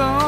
Oh.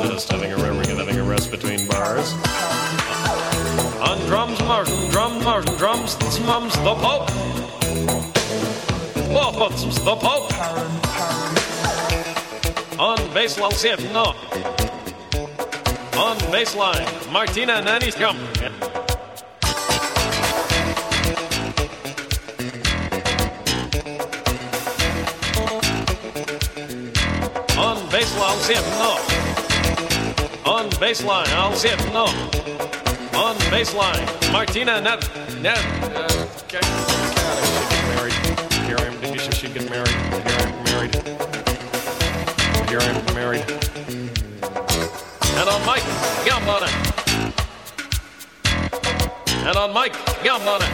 consist, having a reverie and having a rest between bars. On drums, Martin. Drum, Martin. drums, mums, the Pope. Waffles, the Pope. On baseline, sit, no. On baseline, Martina Nanny's come. On baseline, sit, no. On baseline, I'll see it, no. On baseline, Martina Net. Net. Uh, okay. God, she get married. Here I am. Did you she get married? Here I am married. Here I am married. And on Mike Gambona. And on Mike Gambona.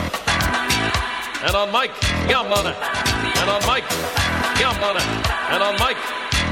And on Mike Gambona. And on Mike Gambona. And on Mike,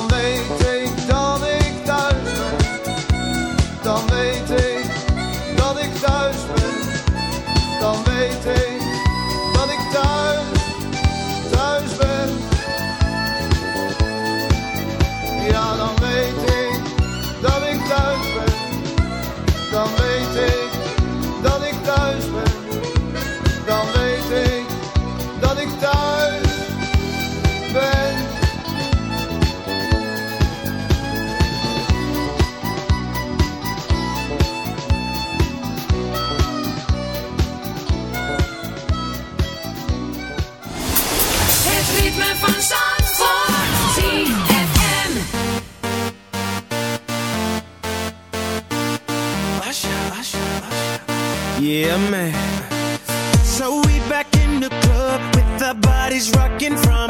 I'll make a man. So we back in the club with our bodies rocking from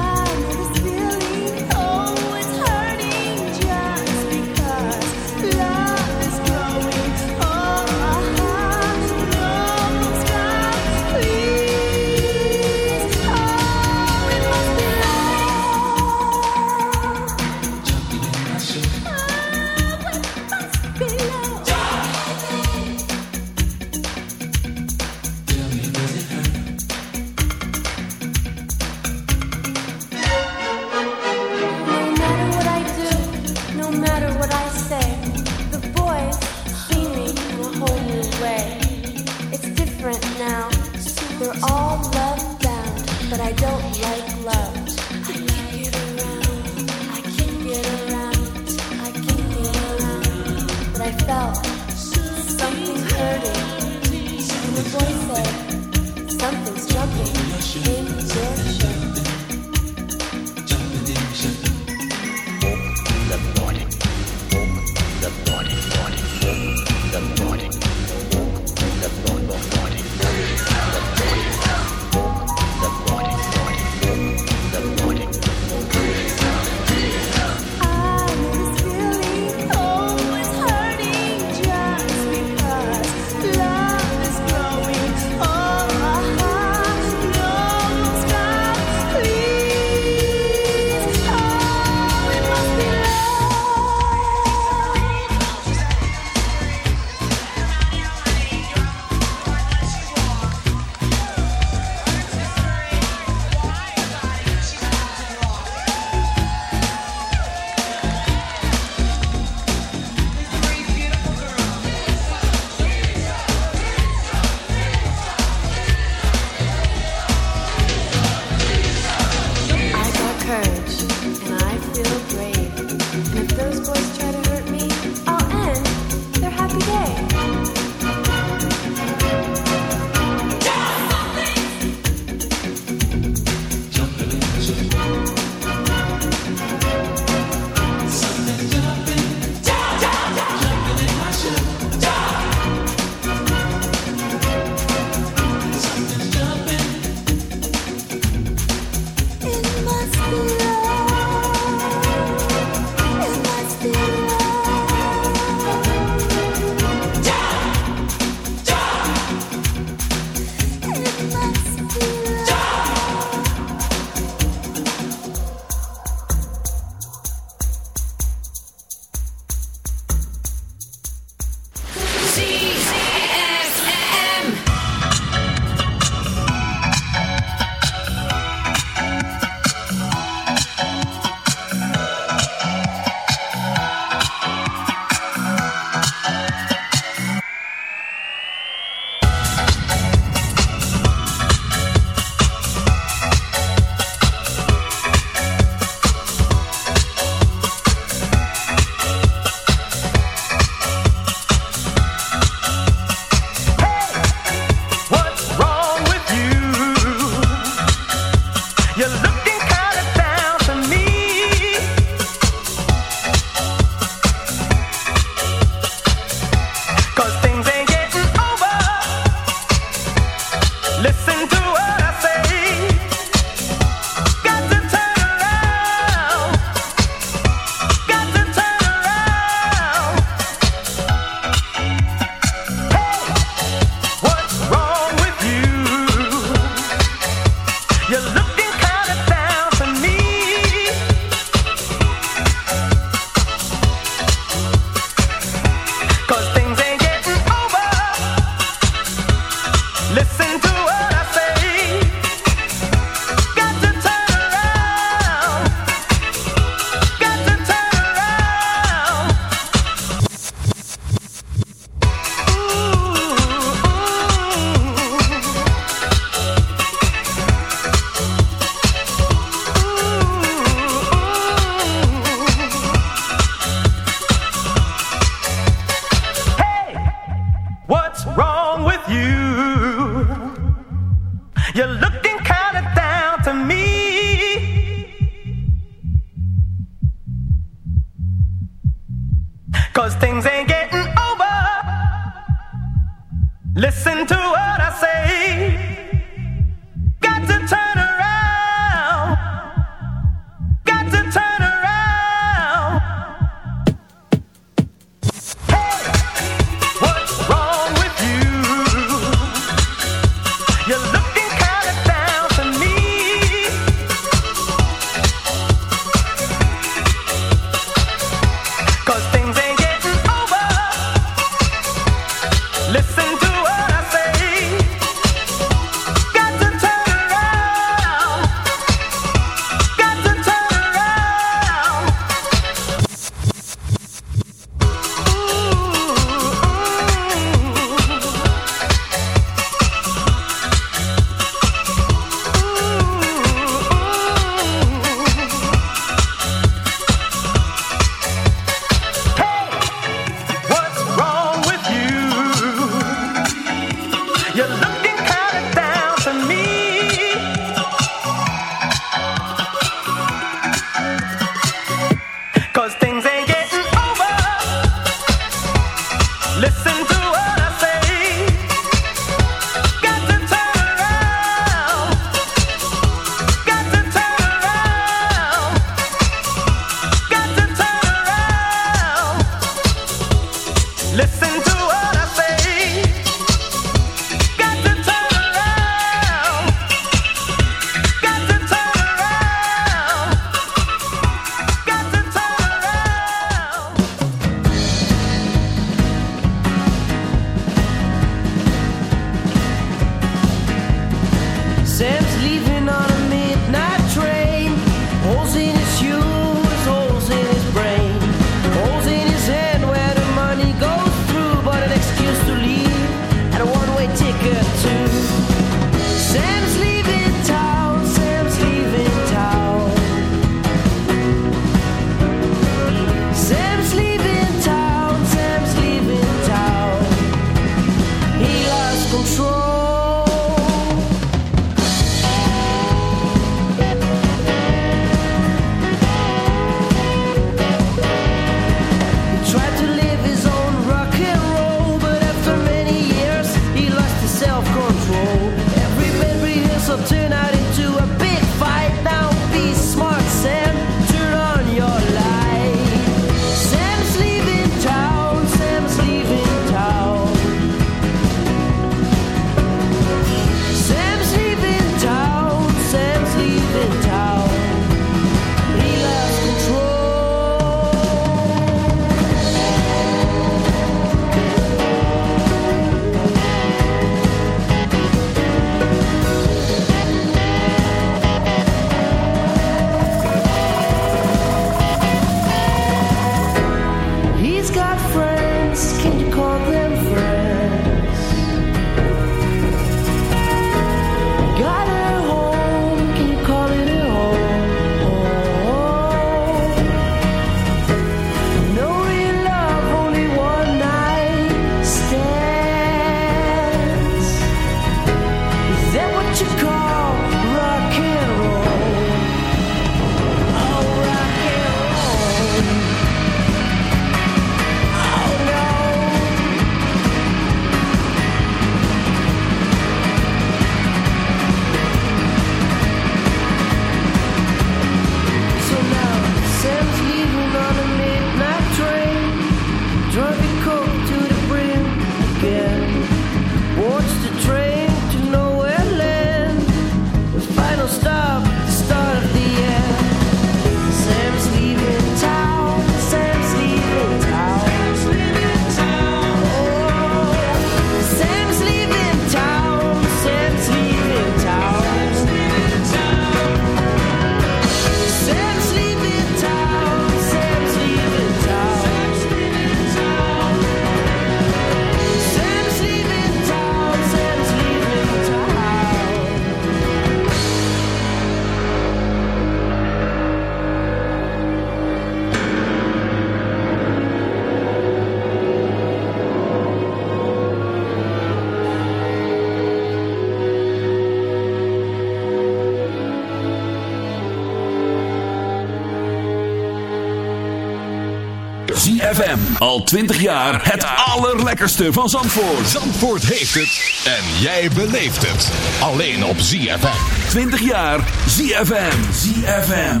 Al 20 jaar het allerlekkerste van Zandvoort. Zandvoort heeft het en jij beleeft het. Alleen op ZFM. 20 jaar ZFM. ZFM.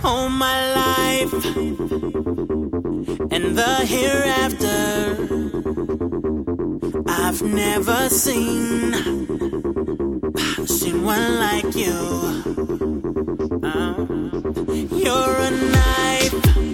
All my life. And the hereafter. I've never seen. Seen one like you. Uh, you're a knife.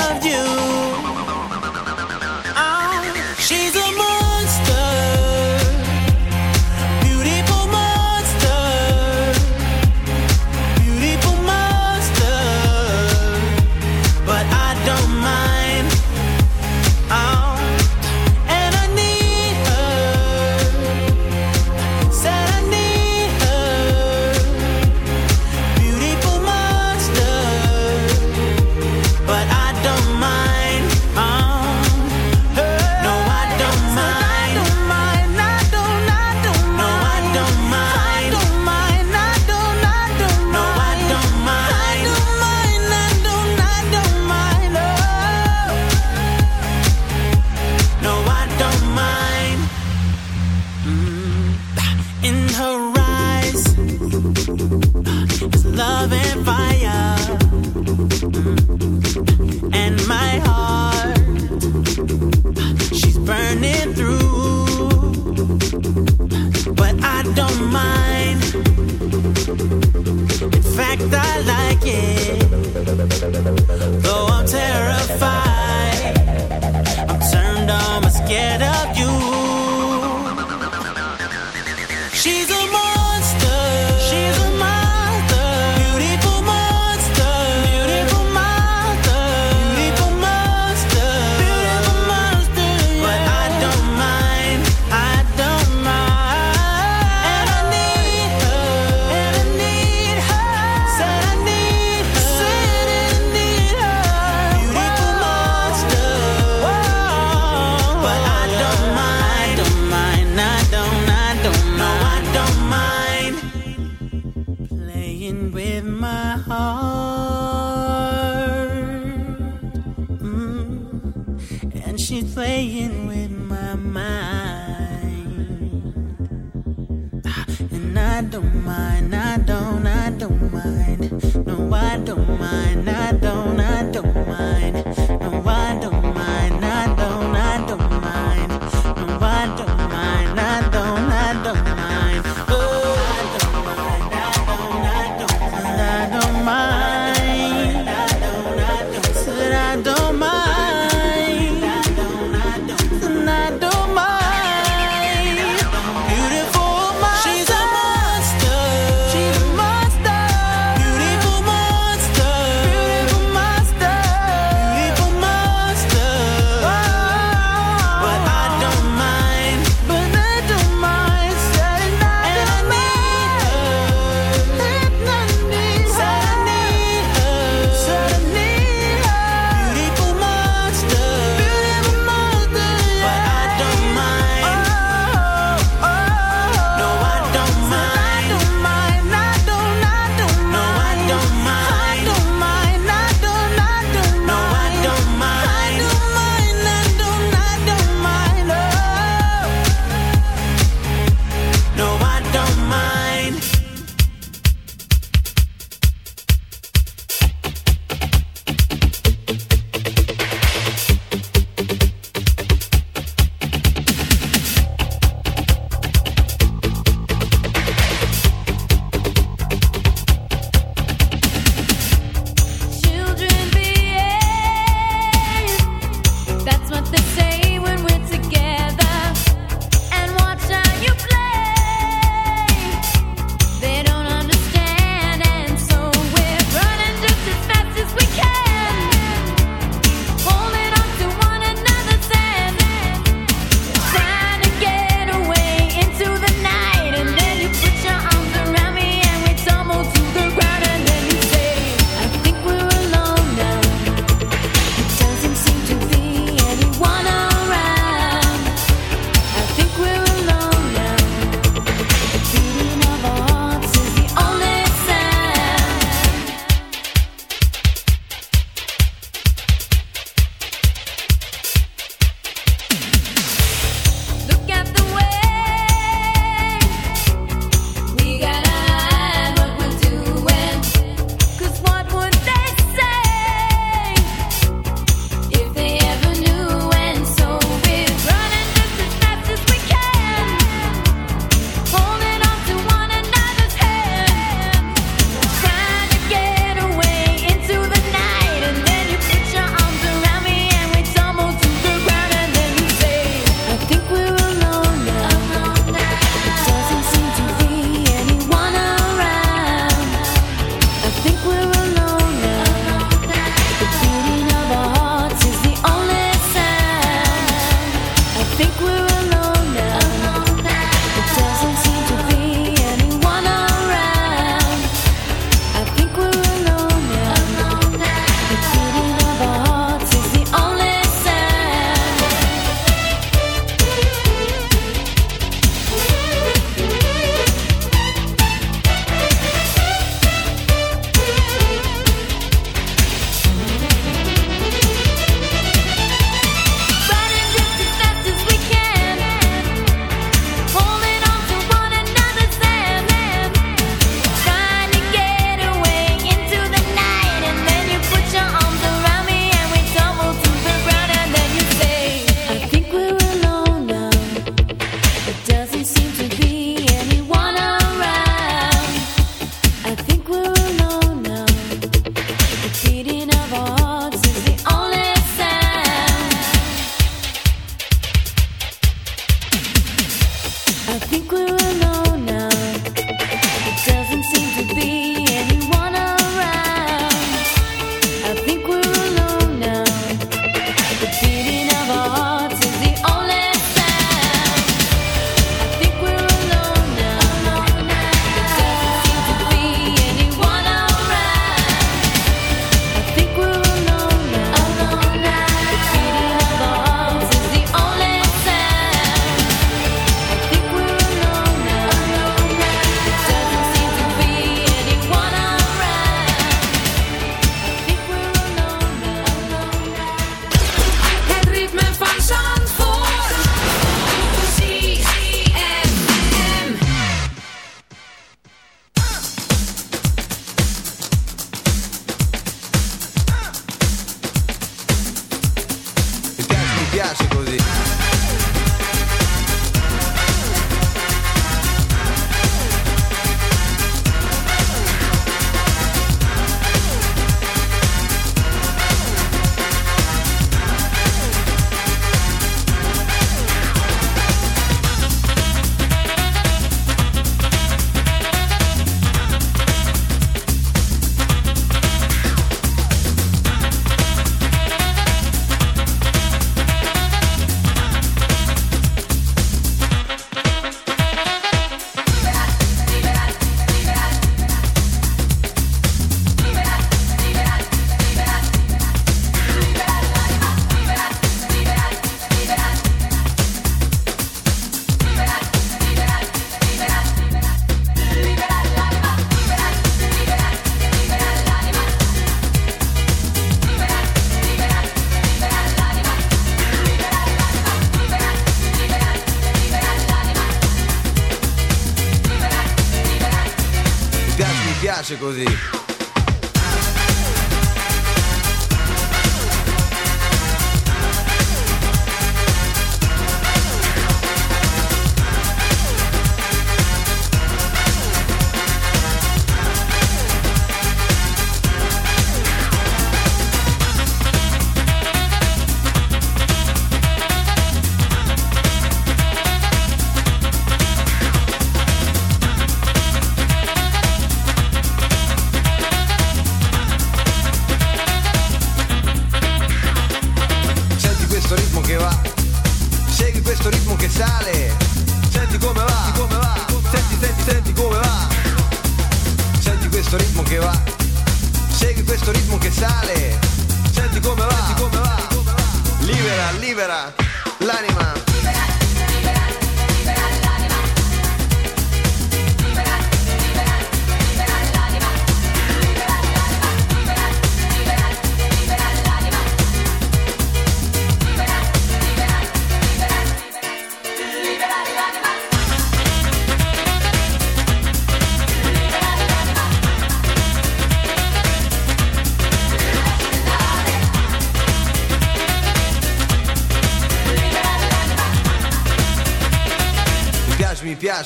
act, I like it.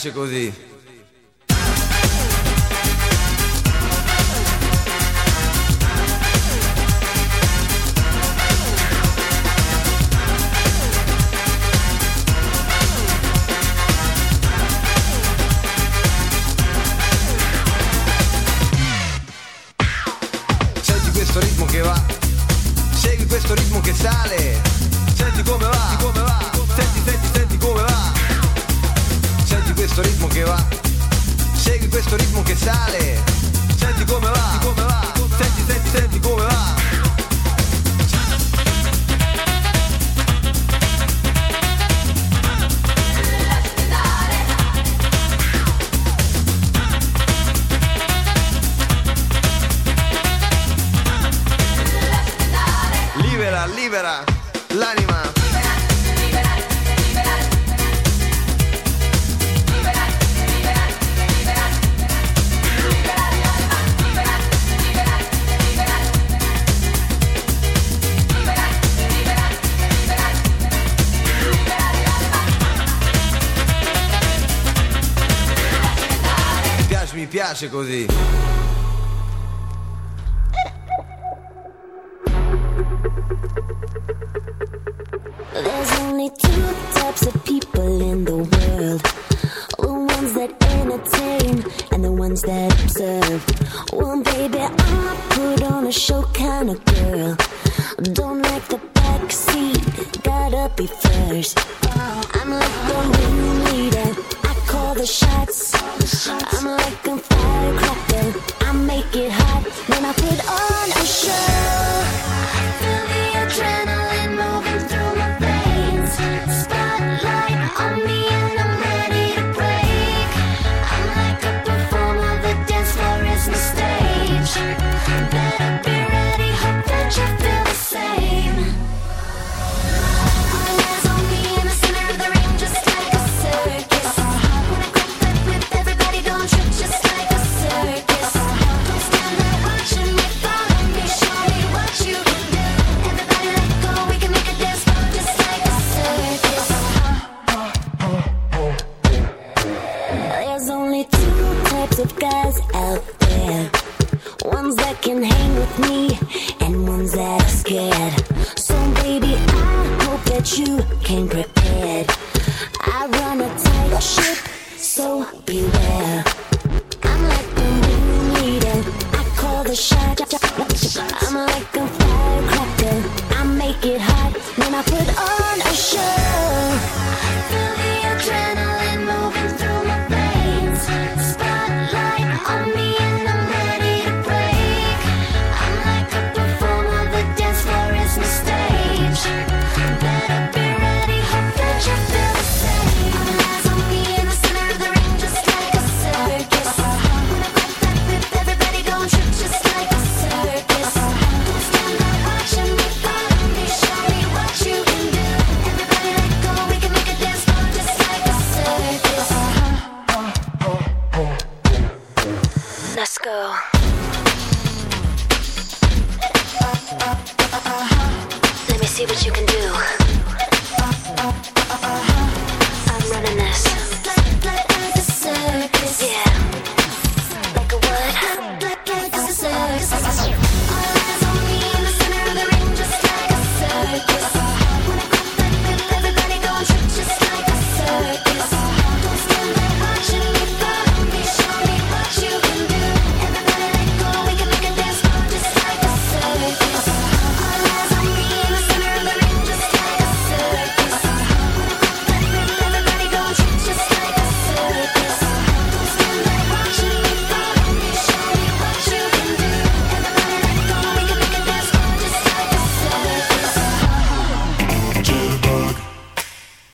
piace così. piace così. me and ones that are scared.